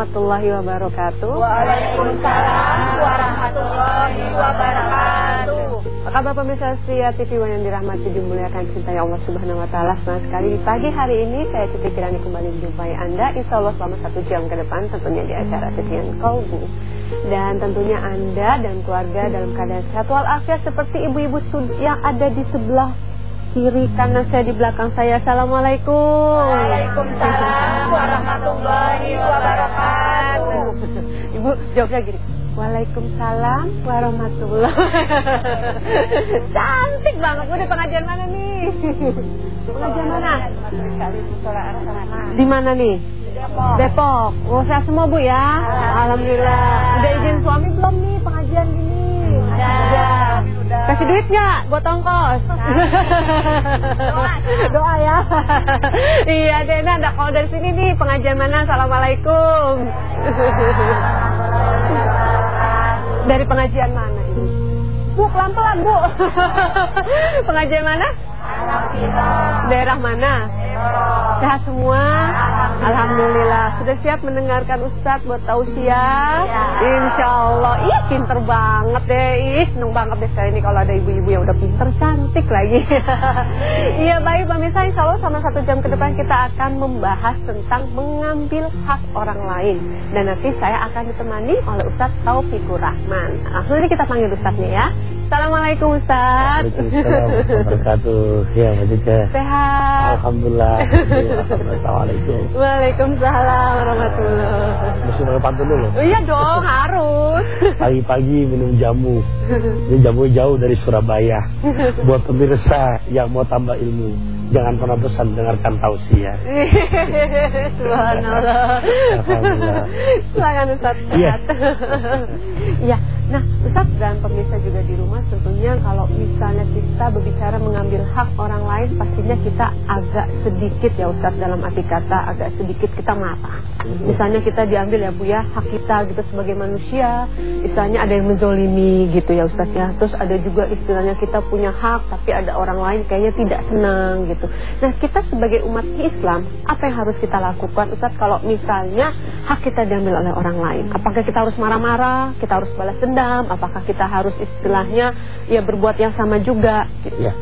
warahmatullahi wabarakatuh. Waalaikumsalam warahmatullahi wabarakatuh. Apa kabar pemirsa Sia TV yang dirahmati dimuliakan cinta Allah Subhanahu wa taala. Senang sekali di pagi hari ini saya Siti Kirani kembali menjumpai Anda insya Allah selama satu jam ke depan tentunya di acara Titian Kolbu. Dan tentunya Anda dan keluarga dalam keadaan sehat walafiat seperti ibu-ibu yang ada di sebelah kiri kanan saya di belakang saya. Assalamualaikum. Waalaikumsalam warahmatullahi wabarakatuh. Ibu jawabnya gini. Waalaikumsalam warahmatullahi Cantik banget. Udah pengajian mana nih? Pengajian mana? Di mana nih? Depok. Depok. Oh, sehat semua Bu ya? Alhamdulillah. Udah izin suami belum nih pengajian gini? Udah. Kasih duit nggak buat ongkos? Doa. Doa ya. iya deh, nah ada kalau dari sini nih pengajian mana? Assalamualaikum. Dari pengajian mana ini? Bu, pelan-pelan Bu. pengajian mana? Daerah mana? Sehat semua? Alhamdulillah. Sudah siap mendengarkan Ustadz buat tausiah? Insya Allah. Ih, pinter banget deh. Ih, seneng banget deh saya ini kalau ada ibu-ibu yang udah pinter, cantik lagi. Iya, baik pemirsa. Insya Allah sama satu jam ke depan kita akan membahas tentang mengambil hak orang lain. Dan nanti saya akan ditemani oleh Ustadz Taufikur Rahman. Langsung aja kita panggil Ustadznya ya. Assalamualaikum Ustadz. Waalaikumsalam wabarakatuh. Ya, Mbak Cika. Sehat. Alhamdulillah. Assalamualaikum. Waalaikumsalam warahmatullahi Mesti minum pantun dulu. Iya dong, harus. Pagi-pagi minum jamu. Ini jamu jauh dari Surabaya. Buat pemirsa yang mau tambah ilmu, jangan pernah bosan dengarkan tausiah. Subhanallah. Alhamdulillah. Silakan Ustaz. Iya. Iya. Nah, Ustaz dan pemirsa juga di rumah tentunya kalau misalnya kita berbicara mengambil hak orang lain pastinya kita agak sedikit ya Ustaz dalam arti kata agak sedikit kita marah. Misalnya kita diambil ya Bu ya hak kita gitu sebagai manusia, istilahnya ada yang menzolimi gitu ya Ustaz ya. Terus ada juga istilahnya kita punya hak tapi ada orang lain kayaknya tidak senang gitu. Nah, kita sebagai umat Islam apa yang harus kita lakukan Ustaz kalau misalnya hak kita diambil oleh orang lain? Apakah kita harus marah-marah? Kita harus balas dendam? Apakah kita harus istilahnya ya berbuat yang sama juga? Gitu. Ya.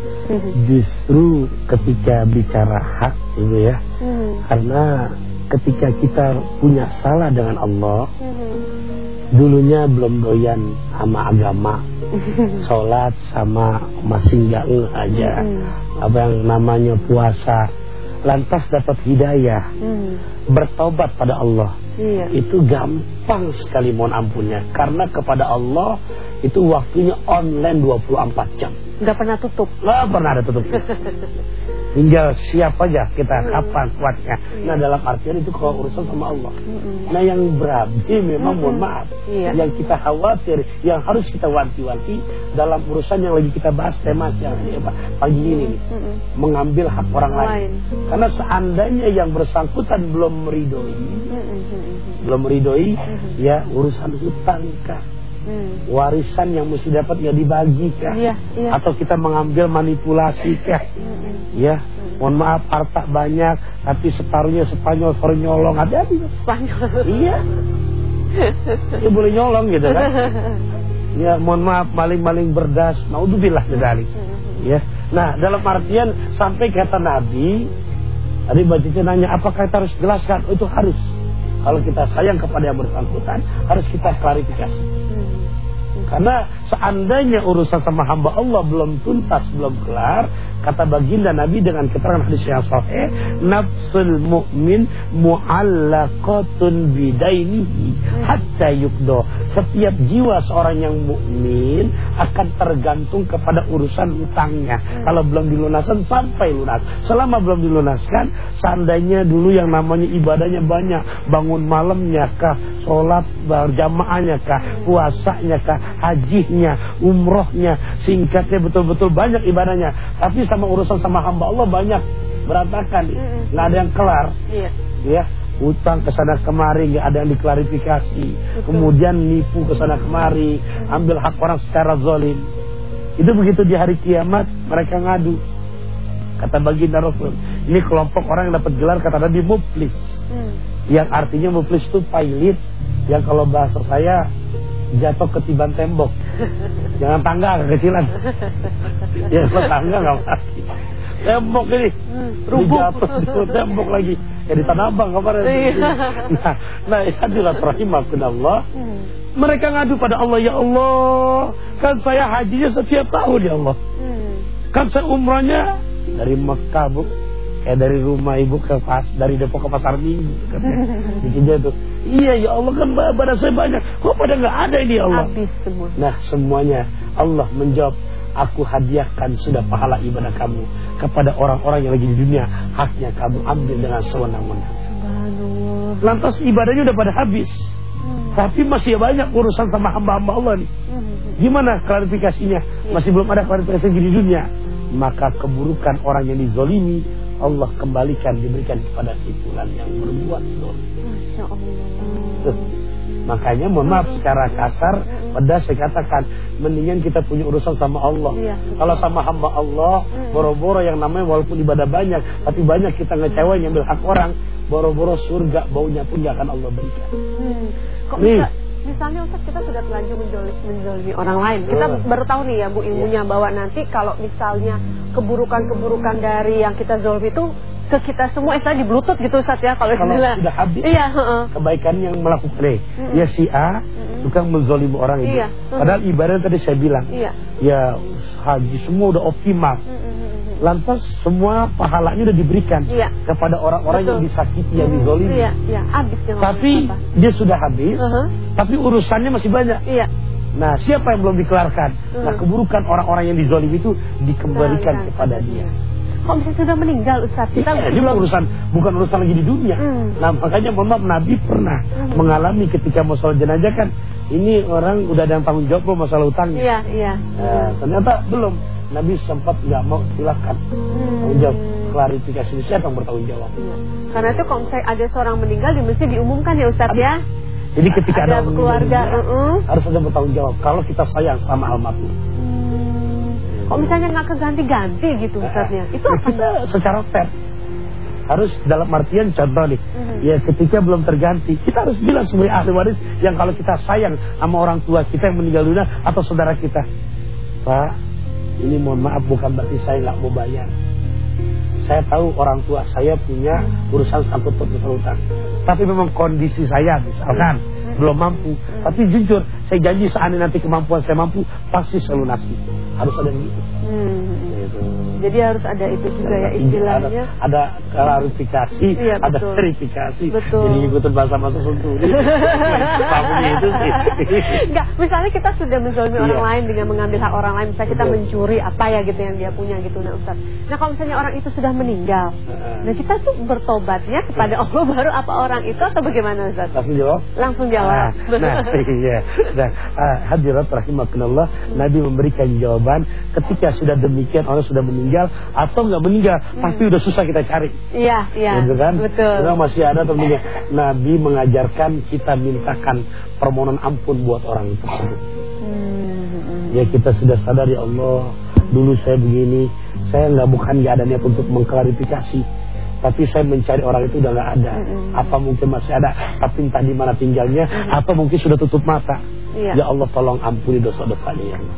Justru ketika bicara hak itu ya, Hmm. karena ketika kita punya salah dengan Allah, Hmm. dulunya belum doyan sama agama, sholat sama masih nggak ngeh aja, Hmm. apa yang namanya puasa, lantas dapat hidayah, Hmm. bertobat pada Allah, Iya. itu gampang sekali mohon ampunnya, karena kepada Allah itu waktunya online 24 jam, Nggak pernah tutup. nggak pernah ada tutup. Tinggal siap aja kita kapan kuatnya. Nah dalam artian itu kalau urusan sama Allah. Mm-mm. Nah yang berabi memang mohon maaf Iya. Yang kita khawatir Yang harus kita wanti-wanti Dalam urusan yang lagi kita bahas tema yang apa, pagi ini nih, Mm-mm. Mengambil hak orang lain. Lain. Karena seandainya yang bersangkutan belum meridoi Mm-mm. Mm-mm. Belum meridoi Ya urusan hutang kah? Mm. Warisan yang mesti dapat ya dibagi kah? Iya, iya. Atau kita mengambil manipulasi kah? Mm-mm. Ya Mohon maaf harta banyak Tapi separuhnya Spanyol Spanyol nyolong. Hati-hati Spanyol. Iya. Ya boleh nyolong gitu kan? Ya mohon maaf maling-maling berdas. Naudzubillah dari Ya. Nah dalam artian Sampai kata Nabi Tadi bacanya nanya Apakah kita harus jelaskan? Oh, Itu harus Kalau kita sayang kepada yang bersangkutan Harus kita klarifikasi Karena seandainya urusan sama hamba Allah belum tuntas, belum kelar, kata baginda Nabi dengan keterangan hadis yang sahih, nafsul mu'min mu'allaqatun bidainihi hatta yukdo. Setiap jiwa seorang yang mukmin akan tergantung kepada urusan utangnya. Kalau belum dilunaskan sampai lunas. Selama belum dilunaskan, seandainya dulu yang namanya ibadahnya banyak, bangun malamnya kah, sholat berjamaahnya kah, puasanya kah, hajinya, umrohnya, singkatnya betul-betul banyak ibadahnya. Tapi sama urusan sama hamba Allah banyak berantakan, nggak ada yang kelar, Iya. ya. Utang ke sana kemari nggak ada yang diklarifikasi, kemudian nipu ke sana kemari, ambil hak orang secara zalim. Itu begitu di hari kiamat mereka ngadu. Kata baginda Rasul, ini kelompok orang yang dapat gelar kata Nabi muflis. Mm. Yang artinya muflis itu pailit. Yang kalau bahasa saya jatuh ketiban tembok. Jangan tangga kekecilan. ya kalau tangga nggak mati. Tembok ini Hmm, rubuh rubuh. jatuh di tembok lagi. Ya di Tanah Abang kemarin. Iya. Nah, nah ya hadirat Allah. Hmm. Mereka ngadu pada Allah, ya Allah, kan saya hajinya setiap tahun ya Allah. Hmm. Kan saya umrahnya dari Mekah bu, kayak dari rumah ibu ke pas, dari Depok ke pasar Minggu, katanya. Bikinnya tuh. Iya ya Allah kan badan saya banyak, kok pada nggak ada ini ya Allah. Habis semua. Nah semuanya Allah menjawab Aku hadiahkan sudah pahala ibadah kamu Kepada orang-orang yang lagi di dunia Haknya kamu ambil dengan sewenang-wenang. Lantas ibadahnya udah pada habis Hmm. Tapi masih banyak urusan sama hamba-hamba Allah nih Hmm. Gimana klarifikasinya? Masih belum ada klarifikasi di dunia. Maka keburukan orang yang dizolimi Allah kembalikan diberikan kepada si fulan yang berbuat dolim. Masya Allah. Tuh. Makanya mohon maaf secara kasar pedas saya katakan mendingan kita punya urusan sama Allah. Iya. Kalau sama hamba Allah boro-boro yang namanya walaupun ibadah banyak tapi banyak kita ngecewain ngambil hak orang boro-boro surga baunya pun gak akan Allah berikan. Hmm. Kok Nih. bisa? Misalnya Ustaz kita sudah terlanjur menjolimi, menjolimi orang lain. Kita baru tahu nih ya Bu ilmunya bahwa nanti kalau misalnya keburukan-keburukan dari yang kita zolimi itu ke kita semua istilah di bluetooth gitu Ustaz ya kalau Kalau istilah. sudah habis. Iya, heeh. kebaikan yang melakukan eh, ya si A tukang menzolimi orang itu. Iya. Padahal ibadah tadi saya bilang, Iya. ya haji semua udah optimal. Mm, mm, mm, mm. Lantas semua pahalanya udah diberikan Iya. kepada orang-orang yang disakiti, yang dizolimi. Iya, iya, habis yang Tapi apa? dia sudah habis, Uh-huh. tapi urusannya masih banyak. Iya. Nah, siapa yang belum dikelarkan? Nah, Hmm. keburukan orang-orang yang dizolimi itu dikembalikan Kembalikan kepada dia. Kok misalnya sudah meninggal Ustaz? Kita Iya, ini belum urusan bukan urusan lagi di dunia. Hmm. Nah makanya mohon maaf Nabi pernah Hmm. mengalami ketika mau sholat jenazah kan ini orang udah ada yang tanggung jawab belum masalah utangnya. Iya, iya. Nah, ternyata belum. Nabi sempat nggak mau silakan tanggung jawab klarifikasi ini siapa yang bertanggung jawab. Iya. Karena itu kalau misalnya ada seorang meninggal di masjid diumumkan ya Ustaz ya. Jadi ketika Ada ada, keluarga, meninggal, uh-uh. harus ada bertanggung jawab. Kalau kita sayang sama almarhum, Kok misalnya nggak keganti-ganti gitu Ustaznya? Itu Nah, apa? kita secara fair harus dalam artian contoh nih Mhm. ya ketika belum terganti kita harus bilang sebagai ahli waris yang kalau kita sayang sama orang tua kita yang meninggal dunia atau saudara kita pak ini mohon maaf bukan berarti saya nggak mau bayar. Saya tahu orang tua saya punya urusan sangkut paut utang tapi memang kondisi saya misalkan belum mampu. Tapi jujur saya janji seandainya nanti kemampuan saya mampu pasti saya lunasi harus ada yang gitu Hmm. Gitu. Jadi harus ada itu juga ya Ada, istilahnya. ada klarifikasi, Iya, ada betul. verifikasi. Betul. Jadi ikutin bahasa-bahasa sentuh. Pahami itu sih. Enggak, misalnya kita sudah menzalimi orang Iya. lain dengan mengambil hak orang lain, misalnya kita Betul. mencuri apa ya gitu yang dia punya gitu nah Ustaz. Nah, kalau misalnya orang itu sudah meninggal, nah kita tuh bertobatnya kepada Allah baru apa orang itu atau bagaimana Ustaz? Langsung jawab. Langsung jawab. Nah, nah iya. Nah, ah, hadirat rahimakumullah, Nabi memberikan jawaban ketika sudah demikian orang sudah meninggal atau nggak meninggal, tapi udah susah kita cari. Iya, iya. Gitu kan? Betul. Karena masih ada temennya. Nabi mengajarkan kita mintakan permohonan ampun buat orang tersebut. Hmm. Ya kita sudah sadar ya Allah Dulu saya begini Saya nggak bukan nggak ada niat untuk mengklarifikasi Tapi saya mencari orang itu udah nggak ada Mm-mm. Apa mungkin masih ada Tapi entah di mana tinggalnya Apa mungkin sudah tutup mata Iya. Ya Allah tolong ampuni dosa-dosanya ya Allah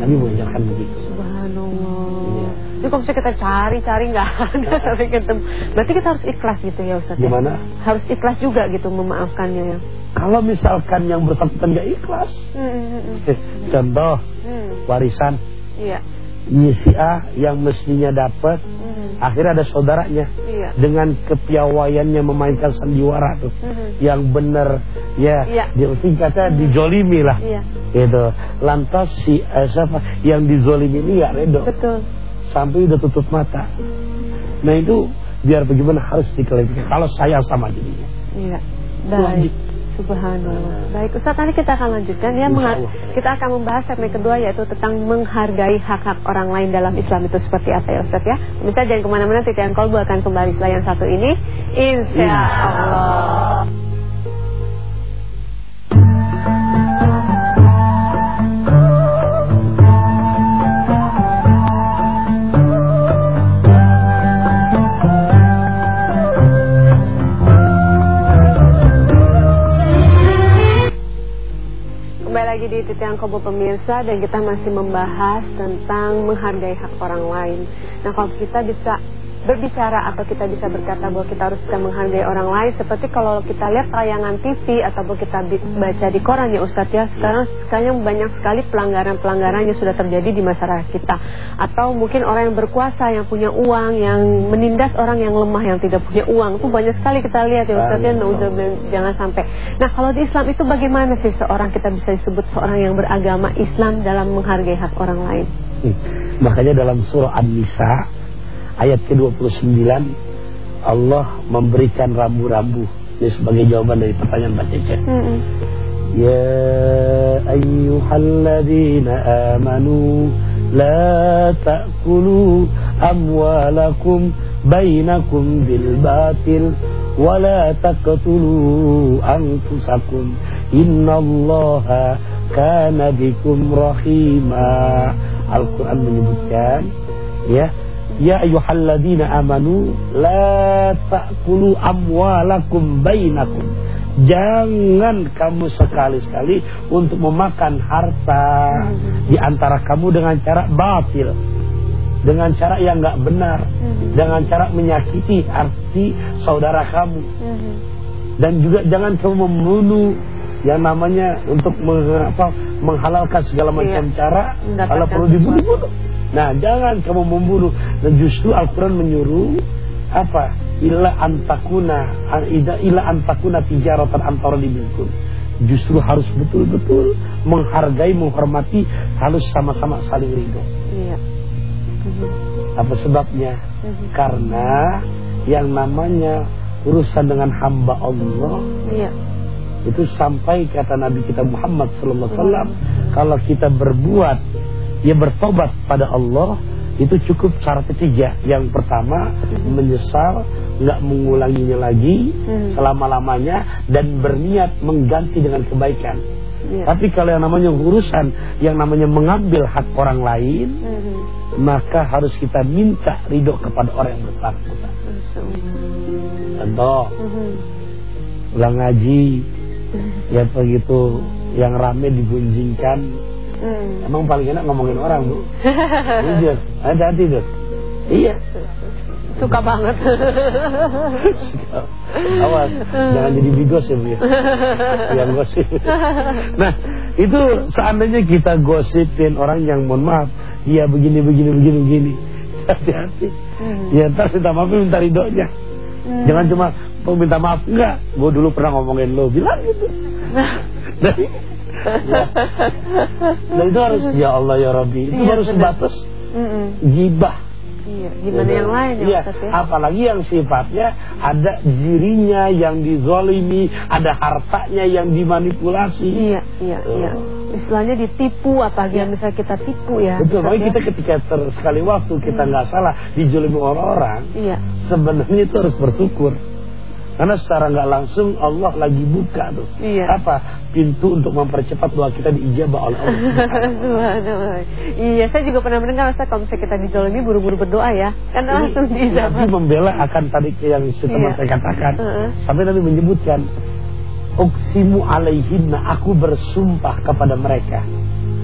Nabi mengajarkan begitu Subhanallah. Iya. Jadi kalau misalnya kita cari-cari nggak ada sampai ketemu, berarti kita harus ikhlas gitu ya Ustaz. ya? Gimana? Harus ikhlas juga gitu memaafkannya ya. Kalau misalkan yang bersangkutan nggak ikhlas Hmm, hmm, hmm. eh, Contoh Hmm, warisan Iya. Si A yang mestinya dapat Hmm, Akhirnya ada saudaranya Iya. dengan kepiawaiannya memainkan sandiwara tuh Mhm. yang benar ya Iya. dia singkatnya dijolimi lah Iya. gitu lantas si eh, siapa yang dizolimi ini nggak redo Betul. sampai udah tutup mata nah itu biar bagaimana harus diklarifikasi kalau sayang sama dirinya Iya. Wajib. Subhanallah. Baik, Ustaz nanti kita akan lanjutkan ya. Kita akan membahas segmen kedua yaitu tentang menghargai hak-hak orang lain dalam Islam itu seperti apa ya Ustaz ya. Bisa jangan ke mana-mana, Titian Kolbu akan kembali yang satu ini. Insya Allah. Lagi di Titian Kobo Pemirsa dan kita masih membahas tentang menghargai hak orang lain. Nah kalau kita bisa berbicara atau kita bisa berkata bahwa kita harus bisa menghargai orang lain. Seperti kalau kita lihat tayangan TV ataupun kita baca di koran ya Ustadz ya sekarang sekarang banyak sekali pelanggaran-pelanggaran yang sudah terjadi di masyarakat kita. Atau mungkin orang yang berkuasa yang punya uang yang menindas orang yang lemah yang tidak punya uang. Itu banyak sekali kita lihat ya Ustadz ya. Udah jangan sampai. Nah kalau di Islam itu bagaimana sih seorang kita bisa disebut seorang yang beragama Islam dalam menghargai hak orang lain? Hmm. makanya dalam surah An-Nisa ayat ke-29 Allah memberikan rambu-rambu ini sebagai jawaban dari pertanyaan Mbak Cece. -hmm. Ya ayyuhalladzina amanu la ta'kulu amwalakum bainakum bil batil wa la taqtulu anfusakum innallaha kana bikum rahima Al-Qur'an menyebutkan ya Ya ayyuhalladzina amanu la ta'kulu amwalakum bainakum. Jangan kamu sekali-sekali untuk memakan harta di antara kamu dengan cara batil. Dengan cara yang enggak benar, dengan cara menyakiti arti saudara kamu. Dan juga jangan kamu membunuh yang namanya untuk menghalalkan segala macam iya. cara kalau perlu dibunuh Nah, jangan kamu membunuh. Dan justru Al-Quran menyuruh apa? Ila antakuna, ila antakuna tijaratan antara. Justru harus betul-betul menghargai, menghormati, harus sama-sama saling ridho. Iya. Apa sebabnya? Mhm. Karena yang namanya urusan dengan hamba Allah. Iya. Itu sampai kata Nabi kita Muhammad sallallahu alaihi wasallam, kalau kita berbuat ia bertobat pada Allah itu cukup syarat ketiga. Yang pertama hmm. menyesal, nggak mengulanginya lagi hmm. selama-lamanya dan berniat mengganti dengan kebaikan. Ya. Tapi kalau yang namanya urusan yang namanya mengambil hak orang lain, hmm. maka harus kita minta ridho kepada orang yang bersangkutan. Contoh, hmm. ulang ngaji, ya begitu yang rame digunjingkan Hmm. Emang paling enak ngomongin orang, Bu. Iya, hati-hati, tuh. Iya. Suka banget. Suka. Awas, jangan jadi bigos ya, Bu ya. Yang gosip. Nah, itu seandainya kita gosipin orang yang mohon maaf, iya begini begini begini begini. Hati-hati. Hmm. Ya ntar minta maaf minta ridhonya. Hmm. Jangan cuma minta maaf enggak. Gue dulu pernah ngomongin lo, bilang gitu. Dari ya. Dan itu harus ya Allah ya Rabbi. Itu iya, harus sebatas gibah. Iya, gimana yang lain ya, iya. ya? Apalagi yang sifatnya ada dirinya yang dizolimi, ada hartanya yang dimanipulasi. Iya, iya, oh. iya. Istilahnya ditipu, apalagi yang bisa kita tipu ya. Betul, makanya kita ketika ter, sekali waktu kita nggak hmm. salah dijolimi orang-orang, iya. sebenarnya itu harus bersyukur. Karena secara nggak langsung Allah lagi buka tuh. Iya. Apa? Pintu untuk mempercepat doa kita diijabah oleh Allah. iya, saya juga pernah mendengar saya kalau misalnya kita dijolimi buru-buru berdoa ya. Kan langsung diijabah. Nabi membela akan tadi yang setelah iya. saya katakan. Uh -uh. Sampai Nabi menyebutkan Uksimu alaihinna aku bersumpah kepada mereka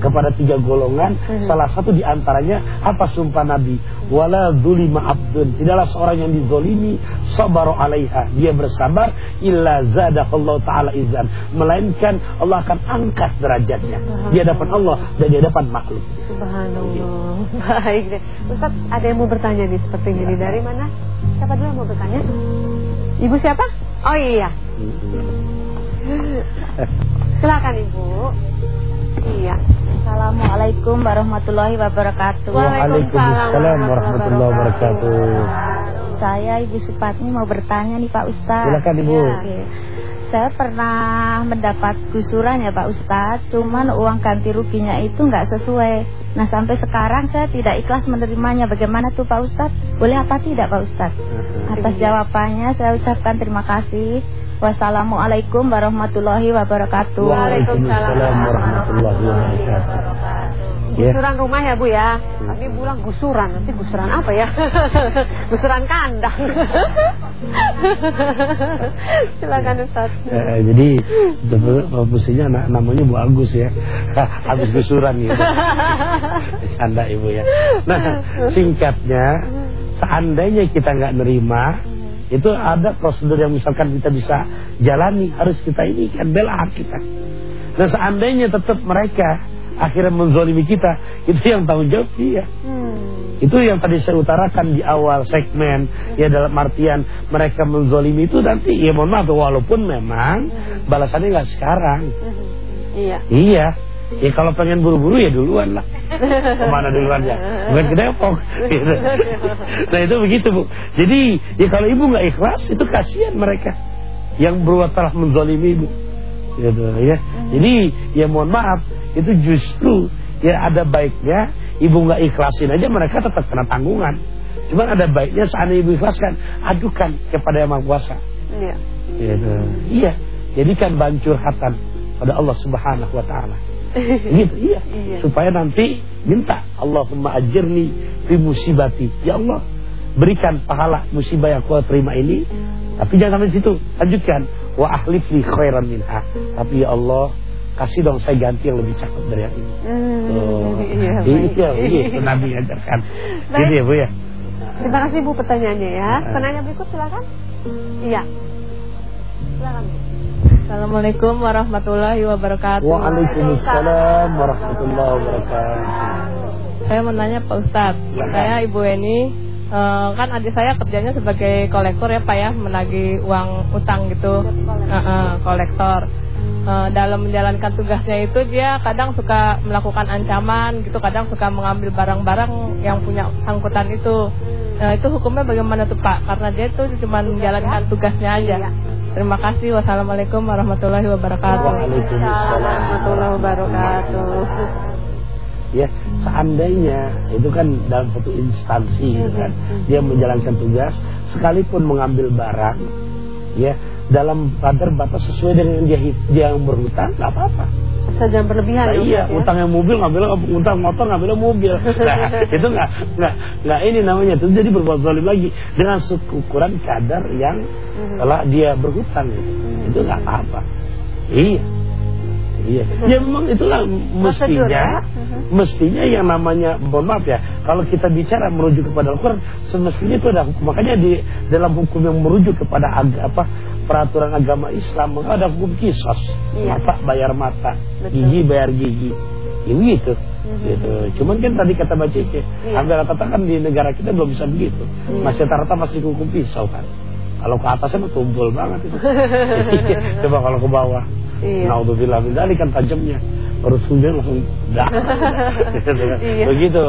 kepada tiga golongan hmm. salah satu di antaranya apa sumpah Nabi wala dzulima abdun. Tidaklah seorang yang dizolimi sabar alaiha. Dia bersabar illa zadakallahu taala izan. Melainkan Allah akan angkat derajatnya. Di hadapan Allah dan di hadapan makhluk. Subhanallah. Baik deh. Ustaz ada yang mau bertanya nih seperti ini dari mana? Siapa dulu yang mau bertanya? Ibu siapa? Oh iya. Silakan Ibu. Iya. Assalamualaikum warahmatullahi wabarakatuh. Waalaikumsalam warahmatullahi wabarakatuh. Saya Ibu Supatni mau bertanya nih Pak Ustaz. Silakan Ibu. Ya. Saya pernah mendapat gusuran ya Pak Ustaz, cuman uang ganti ruginya itu nggak sesuai. Nah sampai sekarang saya tidak ikhlas menerimanya. Bagaimana tuh Pak Ustaz? Boleh apa tidak Pak Ustaz? Atas jawabannya saya ucapkan terima kasih. Wassalamualaikum warahmatullahi wabarakatuh. Waalaikumsalam warahmatullahi wabarakatuh. Ya. gusuran rumah ya Bu ya. Kami bilang gusuran, nanti gusuran apa ya? gusuran kandang. Silakan Ustaz. Eh, jadi mestinya na- namanya Bu Agus ya. Agus gusuran gitu. Canda Ibu ya. Nah, singkatnya seandainya kita nggak nerima itu ada prosedur yang misalkan kita bisa jalani harus kita ini kan bela hak kita. Nah seandainya tetap mereka akhirnya menzolimi kita itu yang tanggung jawab dia. Hmm. Itu yang tadi saya utarakan di awal segmen ya dalam artian mereka menzolimi itu nanti ya mohon maaf walaupun memang balasannya nggak sekarang. Hmm. Iya. Iya. Ya kalau pengen buru-buru ya duluan lah. Ke mana duluan ya? Bukan ke Depok. Gitu. Nah itu begitu bu. Jadi ya kalau ibu nggak ikhlas itu kasihan mereka yang berbuat telah menzalimi ibu. Gitu ya. Jadi ya mohon maaf itu justru ya ada baiknya ibu nggak ikhlasin aja mereka tetap kena tanggungan. Cuman ada baiknya seandainya ibu ikhlaskan, adukan kepada yang maha kuasa. Iya. Gitu. Iya. Jadikan bancur hatan pada Allah Subhanahu wa taala. Gitu, iya. Iya. Supaya nanti minta Allahumma ajirni fi musibati. Ya Allah, berikan pahala musibah yang kau terima ini. Tapi jangan sampai situ. Lanjutkan. Wa ahlif li khairan minha. Tapi ya Allah, kasih dong saya ganti yang lebih cakep dari yang ini. Hmm. Oh, Iya, baik. iya, begitu Nabi ajarkan. Baik. Jadi ya Bu ya. Terima kasih Bu pertanyaannya ya. Nah. Penanya berikut silakan. Iya. Silakan Bu. Assalamualaikum warahmatullahi wabarakatuh. Waalaikumsalam warahmatullahi wabarakatuh. Saya mau nanya Pak Ustadz, saya Ibu Eni, eh, kan adik saya kerjanya sebagai kolektor ya Pak ya, menagih uang utang gitu, Eh, eh, kolektor. Eh, dalam menjalankan tugasnya itu dia kadang suka melakukan ancaman gitu, kadang suka mengambil barang-barang yang punya sangkutan itu. Eh, itu hukumnya bagaimana tuh Pak? Karena dia tuh cuma menjalankan tugasnya aja. Terima kasih. Wassalamualaikum warahmatullahi wabarakatuh. Waalaikumsalam warahmatullahi wabarakatuh. ya seandainya itu kan dalam satu instansi gitu kan dia menjalankan tugas sekalipun mengambil barang ya dalam kadar batas sesuai dengan dia dia yang berhutang nggak apa-apa Asal jangan berlebihan nah, ya, iya ya. utang yang mobil ngambil utang motor ngambil mobil nah itu nggak nggak nggak ini namanya itu jadi berbuat zalim lagi dengan ukuran kadar yang Mhm. telah dia berhutang gitu. itu nggak apa-apa iya Iya, ya memang itulah mestinya, ya? Mhm. mestinya yang namanya, mohon maaf ya, kalau kita bicara merujuk kepada Al-Quran, semestinya itu ada hukum. Makanya di dalam hukum yang merujuk kepada ag- apa peraturan agama Islam, maka ada hukum kisos, Iya. mata bayar mata, Betul. gigi bayar gigi, ya begitu. Mhm. Gitu. Cuman kan tadi kata Mbak Cece, Iya. hampir rata-rata kan di negara kita belum bisa begitu, Iya. masih rata-rata masih hukum pisau kan. Kalau ke atasnya mah tumpul banget itu. Coba kalau ke bawah. Iya. Naudzubillah min dzalik kan tajamnya. Baru sumber langsung dah. Iya. Begitu.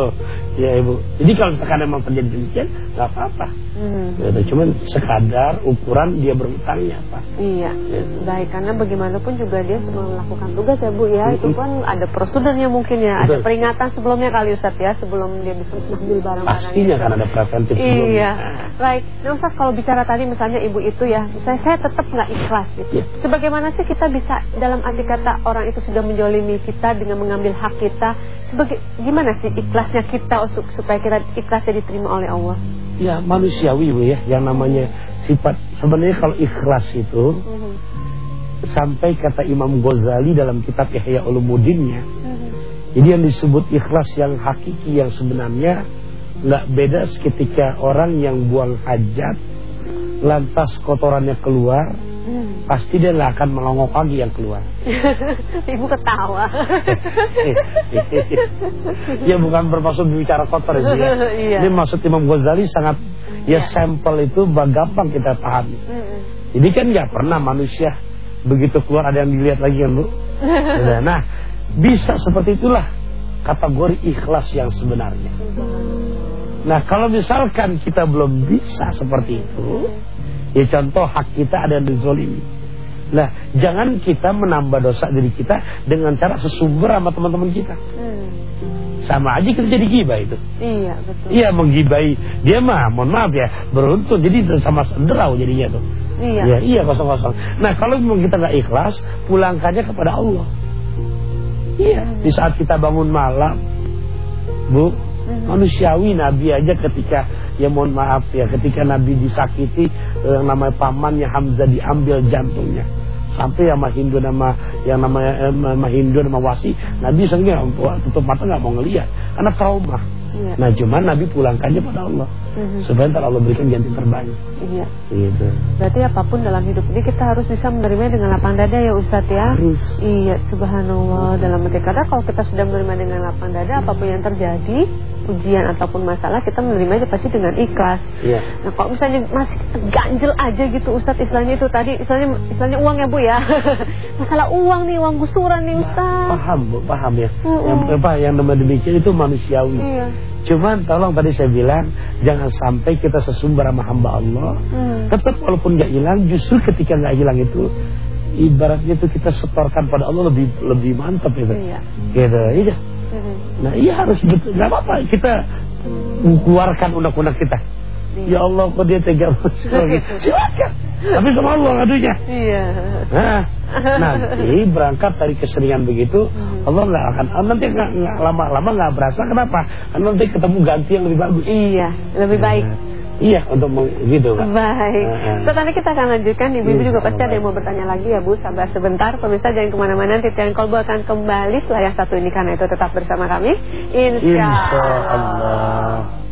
Ya Ibu. Jadi kalau misalkan memang terjadi demikian, nggak apa-apa. Hmm. Gitu. Cuman sekadar ukuran dia berhutangnya apa. Iya, Gitu. baik karena bagaimanapun juga dia sebelum melakukan tugas ya Bu ya, itu Mm-mm. kan ada prosedurnya mungkin ya, ada Betul. peringatan sebelumnya kali Ustaz ya, sebelum dia bisa mengambil barang-barang Pastinya itu. kan ada preventif sebelumnya. Iya, baik. Nah Ustaz kalau bicara tadi misalnya ibu itu ya, misalnya saya tetap nggak ikhlas gitu. Iya. Sebagaimana sih kita bisa dalam arti kata orang itu sudah menjolimi kita dengan mengambil hak kita, sebagai gimana sih ikhlasnya kita su- supaya kita ikhlasnya diterima oleh Allah? Ya manusiawi Bu ya, yang namanya sifat sebenarnya kalau ikhlas itu Mhm. sampai kata Imam Ghazali dalam kitab Ihya Ulumuddinnya Mhm. Jadi yang disebut ikhlas yang hakiki yang sebenarnya nggak beda seketika orang yang buang hajat lantas kotorannya keluar Hmm. Pasti dia nggak akan melongok lagi yang keluar. Ibu ketawa. ya bukan bermaksud bicara kotor itu ya. Iya. Ini maksud Imam Ghazali sangat ya Iya. sampel itu gampang kita pahami. Jadi kan nggak pernah manusia begitu keluar ada yang dilihat lagi kan bu. Nah bisa seperti itulah kategori ikhlas yang sebenarnya. Nah kalau misalkan kita belum bisa seperti itu, ya contoh hak kita ada yang dizolimi. Nah jangan kita menambah dosa diri kita dengan cara sesumber sama teman-teman kita. Hmm. Sama aja kita jadi gibah itu. Iya betul. Iya menggibai dia mah, mohon maaf ya, beruntun jadi sama senderau jadinya tuh. Iya. Ya, iya kosong kosong. Nah kalau memang kita nggak ikhlas, pulangkannya kepada Allah. Iya. Di saat kita bangun malam, Bu, Mhm. manusiawi Nabi aja ketika ya mohon maaf ya ketika Nabi disakiti eh, yang namanya pamannya Hamzah diambil jantungnya sampai sama Hindu nama yang namanya eh, nama Hindu nama Wasi Nabi sehingga tutup mata nggak mau ngelihat karena trauma. Iya. Nah cuman Nabi pulangkannya pada Allah Mhm. supaya ntar Allah berikan ganti terbaik. Iya. Gitu. Berarti apa pun dalam hidup ini kita harus bisa menerima dengan lapang dada ya Ustadz ya. Harus. Iya, subhanallah dalam arti kata kalau kita sudah menerima dengan lapang dada apa pun yang terjadi, ujian ataupun masalah kita menerimanya pasti dengan ikhlas. Iya. Nah kalau misalnya masih ganjel aja gitu Ustadz istilahnya itu tadi istilahnya istilahnya uang ya Bu ya. masalah uang nih, uang gusuran nih Ustadz. Paham, Bu, paham ya. Mm-mm. Yang apa yang nama demikian itu manusiawi. Iya. Cuman tolong tadi saya bilang jangan sampai kita sesumber sama hamba Allah. Hmm. Tetap walaupun nggak hilang, justru ketika nggak hilang itu ibaratnya itu kita setorkan pada Allah lebih lebih mantap itu. Iya. Gitu, iya. Nah iya harus betul. Nggak apa-apa kita keluarkan undang-undang kita. Iya. Ya Allah kok dia tega sekali. Silakan. Tapi sama Allah ngadunya. Iya. Nah, nanti berangkat dari keseringan begitu, Hmm. Allah nggak akan ah, nanti nggak lama-lama nggak berasa kenapa? Nanti ketemu ganti yang lebih bagus. Iya, lebih baik. Nah, iya untuk meng- gitu Pak. Baik. Heeh. So, nanti kita akan lanjutkan. Ibu-ibu Iya, juga pasti ada yang mau bertanya lagi ya Bu. Sabar sebentar. Pemirsa jangan ke mana-mana. Titian Kolbu akan kembali setelah yang satu ini karena itu tetap bersama kami. Insya, Insya Allah.